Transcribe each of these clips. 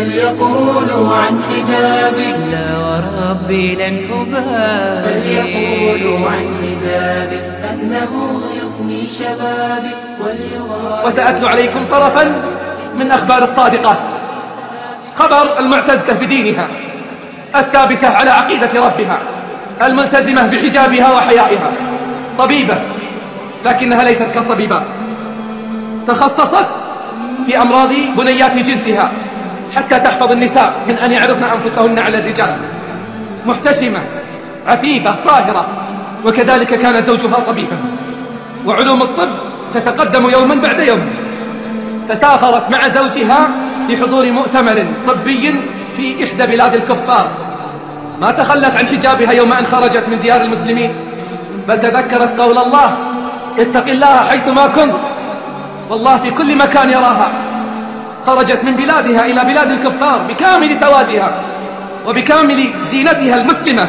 فليقولوا عن حجابي لا وربي لن أبالي. فليقولوا عن حجابي أنه يفني شبابي وسأتلو عليكم طرفا من أخبار الصادقة خبر المعتزة بدينها الثابتة على عقيدة ربها الملتزمة بحجابها وحيائها طبيبة لكنها ليست كالطبيبات. تخصصت في أمراض بنيات جنسها. حتى تحفظ النساء من أن يعرضن أنفسهن على الرجال. محتشمة عفيفة طاهرة. وكذلك كان زوجها طبيبا. وعلوم الطب تتقدم يوما بعد يوم. فسافرت مع زوجها لحضور مؤتمر طبي في إحدى بلاد الكفار. ما تخلت عن حجابها يوم أن خرجت من ديار المسلمين. بل تذكرت قول الله اتق الله حيثما كنت. والله في كل مكان يراها. خرجت من بلادها إلى بلاد الكفار بكامل سوادها وبكامل زينتها المسلمة.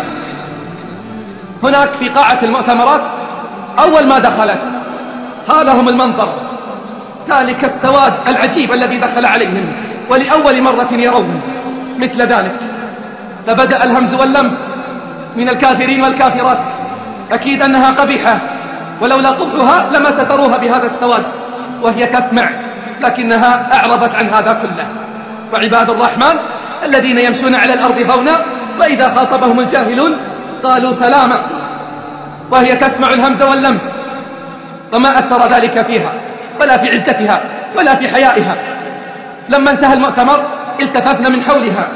هناك في قاعة المؤتمرات أول ما دخلت هالهم المنظر. ذلك السواد العجيب الذي دخل عليهم ولأول مرة يرون مثل ذلك. فبدأ الهمز واللمس من الكافرين والكافرات. أكيد أنها قبيحة ولولا قبحها لما ستروها بهذا السواد وهي تسمع. لكنها أعرضت عن هذا كله. وعباد الرحمن الذين يمشون على الأرض هونا وإذا خاطبهم الجاهلون قالوا سلاما وهي تسمع الهمز واللمس وما أثر ذلك فيها ولا في عزتها ولا في حيائها. لما انتهى المؤتمر التففن من حولها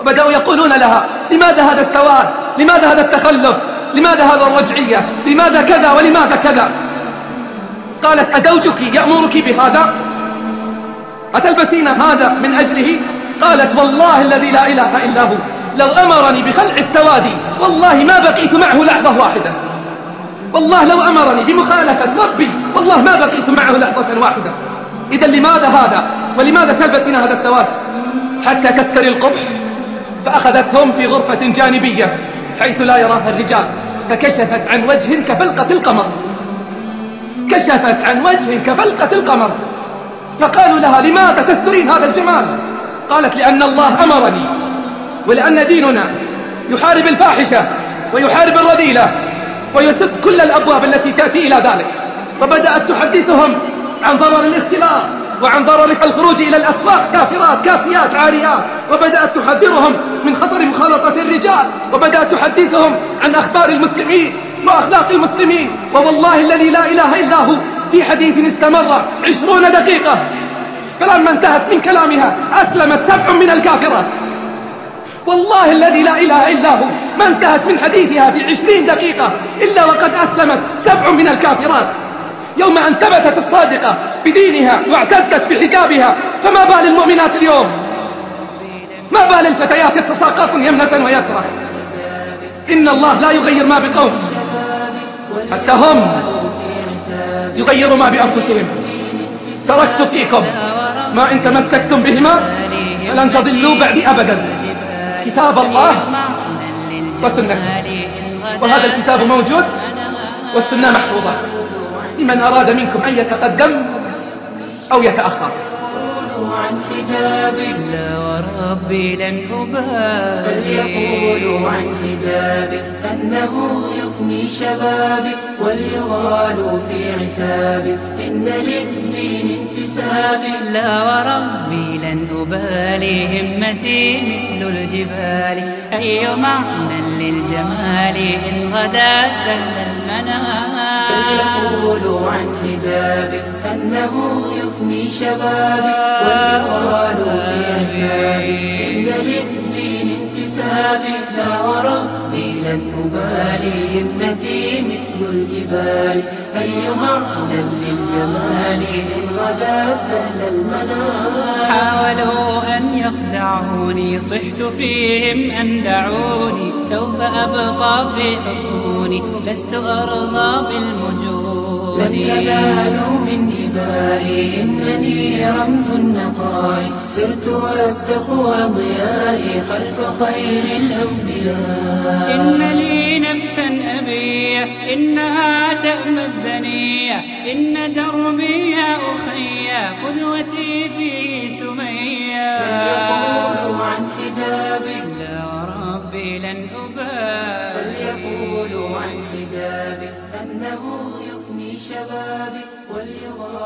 وبدأوا يقولون لها لماذا هذا السواد؟ لماذا هذا التخلف؟ لماذا هذا الرجعية؟ لماذا كذا ولماذا كذا؟ قالت أزوجك يأمرك بهذا؟ أتلبسين هذا من أجله؟ قالت والله الذي لا إله إلا هو. لو أمرني بخلع السواد والله ما بقيت معه لحظة واحدة. والله لو أمرني بمخالفة ربي والله ما بقيت معه لحظة واحدة. إذا لماذا هذا؟ ولماذا تلبسين هذا السواد؟ حتى تستري القبح فأخذتهم في غرفة جانبية حيث لا يراها الرجال. فكشفت عن وجه كفلقة القمر. كشفت عن وجه كفلقة القمر. فقالوا لها لماذا تسترين هذا الجمال؟ قالت لأن الله أمرني ولأن ديننا يحارب الفاحشة ويحارب الرذيلة ويسد كل الأبواب التي تأتي إلى ذلك. فبدأت تحدثهم عن ضرر الاختلاط وعن ضرر الخروج إلى الأسواق سافرات كاسيات عاريات. وبدأت تحذرهم من خطر مخالطة الرجال. وبدأت تحدثهم عن أخبار المسلمين وأخلاق المسلمين. ووالله الذي لا إله إلا هو في حديث استمر عشرون دقيقة. فلما انتهت من كلامها أسلمت سبع من الكافرات والله الذي لا إله إلا هو. ما انتهت من حديثها في عشرين دقيقة. إلا وقد أسلمت سبع من الكافرات. يوم أن ثبتت الصادقة بدينها واعتزت بحجابها فما بال المؤمنات اليوم؟ ما بال الفتيات يتساقطن يمنة ويسرى إن الله لا يغير ما بقوم. حتى هم يغيروا ما بأنفسهم. تركت فيكم ما إن تمسكتم بهما فلن تضلوا بعدي أبدا. كتاب الله وسنته وهذا الكتاب موجود والسنة محفوظة. لمن أراد منكم أن يتقدم أو يتأخر. عن حجابي لا وربي لن أبالي فليقولوا عن حجابي أنه يفني شبابي وليغالوا في عتابي إن للدين انتسابي لا وربي لن أبالي همتي مثل الجبال. أي معنى للجمال إن غدا سهل المنام فليقولوا عن حجابي أنه يفني شبابي وليغالوا في عتابي إن للدين انتسابي لا وربي لن أبالي. همتي مثل الجبال. أي معنى للجمال إن غدا سهل المنام حاولوا أن يخدعوني. صحت فيهم أن دعوني. سوف أبقى في حصوني. لست أرضى بالمجون. لن ينالوا من الماء إنني رمز النقاء سرت والتقوى ضيائي خلف خير الأنبياء. إن لي نفسا أبية إنها تأمى الدنيا إن دربي يا أخي قدوتي في سمية. يقول عن حجاب لا ربي لن أبالي. يقول عن حجابي أنه يفني شبابي وليغار